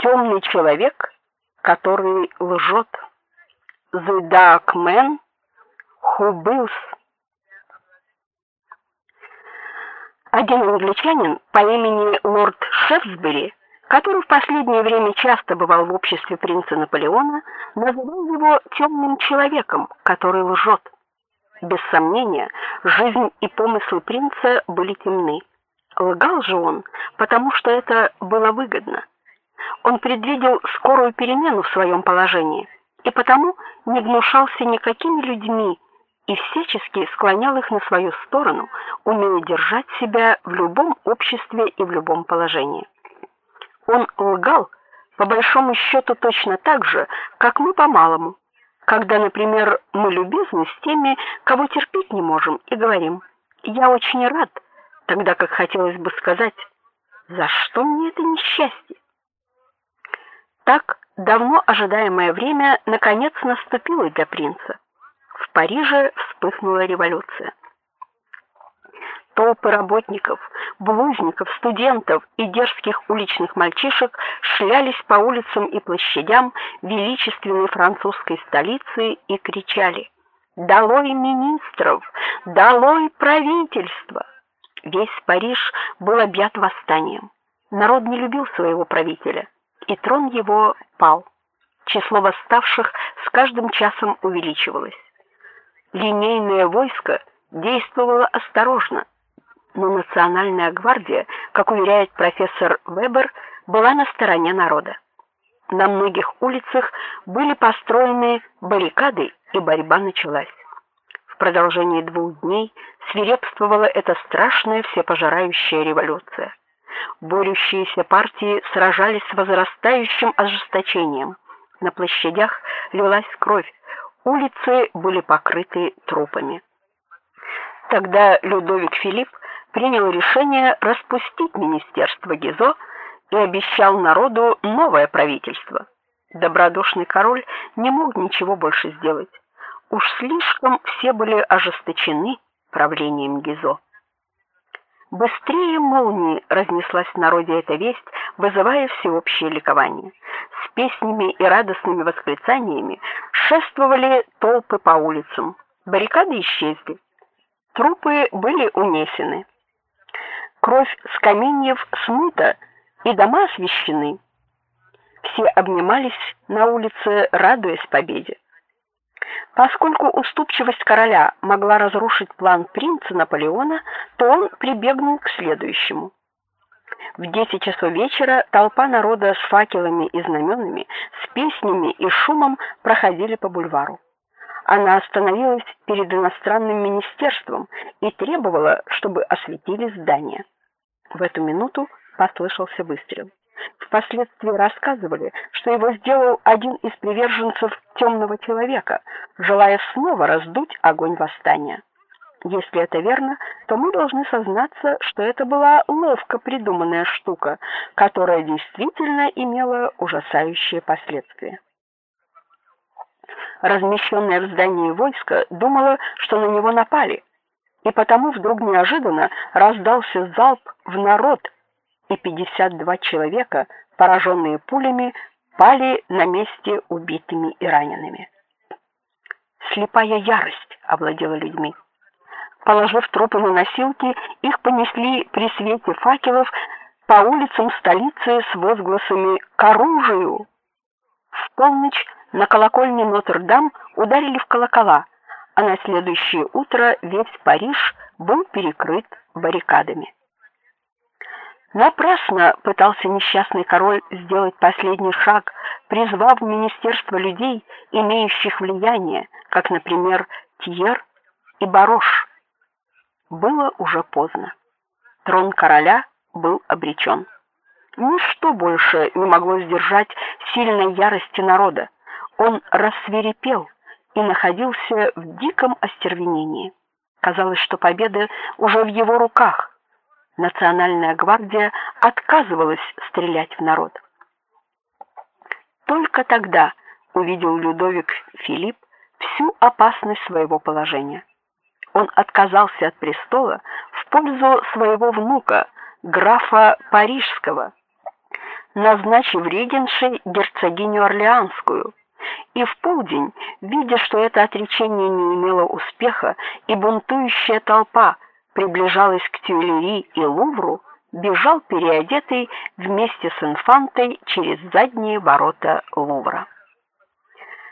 темный человек, который лжет. The dark man who builds. Один англичанин по имени лорд Шефсбери, который в последнее время часто бывал в обществе принца Наполеона, называл его темным человеком, который лжет. Без сомнения, жизнь и помыслы принца были темны. Лгал же он, потому что это было выгодно. Он предвидел скорую перемену в своем положении и потому не гнушался никакими людьми и всячески склонял их на свою сторону, умея держать себя в любом обществе и в любом положении. Он лгал по большому счету точно так же, как мы по малому. Когда, например, мы любезны с теми, кого терпеть не можем, и говорим: "Я очень рад", тогда как хотелось бы сказать: "За что мне это несчастье?" Так давно ожидаемое время наконец наступило для принца. В Париже вспыхнула революция. Толпы работников, блузников, студентов и дерзких уличных мальчишек шлялись по улицам и площадям величественной французской столицы и кричали: "Долой министров! Долой правительство!" Весь Париж был объят восстанием. Народ не любил своего правителя и трон его пал. Число восставших с каждым часом увеличивалось. Линейное войско действовало осторожно, но национальная гвардия, как уверяет профессор Вебер, была на стороне народа. На многих улицах были построены баррикады, и борьба началась. В продолжении двух дней свирепствовала эта страшная всепожирающая революция борющиеся партии сражались с возрастающим ожесточением. На площадях лилась кровь, улицы были покрыты трупами. Тогда Людовик Филипп принял решение распустить министерство Гизо и обещал народу новое правительство. Добродушный король не мог ничего больше сделать. Уж слишком все были ожесточены правлением Гизо. Быстрее молнии разнеслась в народе эта весть, вызывая всеобщее ликование. С песнями и радостными восклицаниями шествовали толпы по улицам. Баррикады исчезли. Трупы были унесены. Кровь с каменьев смыта, и дома освещены. Все обнимались на улице, радуясь победе. Поскольку уступчивость короля могла разрушить план принца Наполеона, то он прибегнул к следующему. В 10 часов вечера толпа народа с факелами и знаменами, с песнями и шумом проходили по бульвару. Она остановилась перед иностранным министерством и требовала, чтобы осветили здание. В эту минуту послышался выстрел. Впоследствии рассказывали, что его сделал один из приверженцев темного человека, желая снова раздуть огонь восстания. Если это верно, то мы должны сознаться, что это была ловко придуманная штука, которая действительно имела ужасающие последствия. Размещенное в здании войско думало, что на него напали, и потому вдруг неожиданно раздался залп в народ, и 52 человека, пораженные пулями, пали на месте убитыми и ранеными. Слепая ярость овладела людьми. Положив трупы на носилки, их понесли при свете факелов по улицам столицы с возгласами «К оружию!». В полночь на колокольне Нотр-Дам ударили в колокола, а на следующее утро весь Париж был перекрыт баррикадами. Напрасно пытался несчастный король сделать последний шаг, призвав в министерство людей, имеющих влияние, как, например, Тьер и Барош. Было уже поздно. Трон короля был обречен. Ничто больше не могло сдержать сильной ярости народа. Он рассвирепел и находился в диком остервенении. Казалось, что победа уже в его руках. Национальная гвардия отказывалась стрелять в народ. Только тогда увидел Людовик Филипп всю опасность своего положения. Он отказался от престола в пользу своего внука, графа Парижского. назначив регеншей герцогиню Орлеанскую. И в полдень, видя, что это отречение не имело успеха, и бунтующая толпа приближалась к Тюильри и Лувру, бежал переодетый вместе с инфантой через задние ворота Лувра.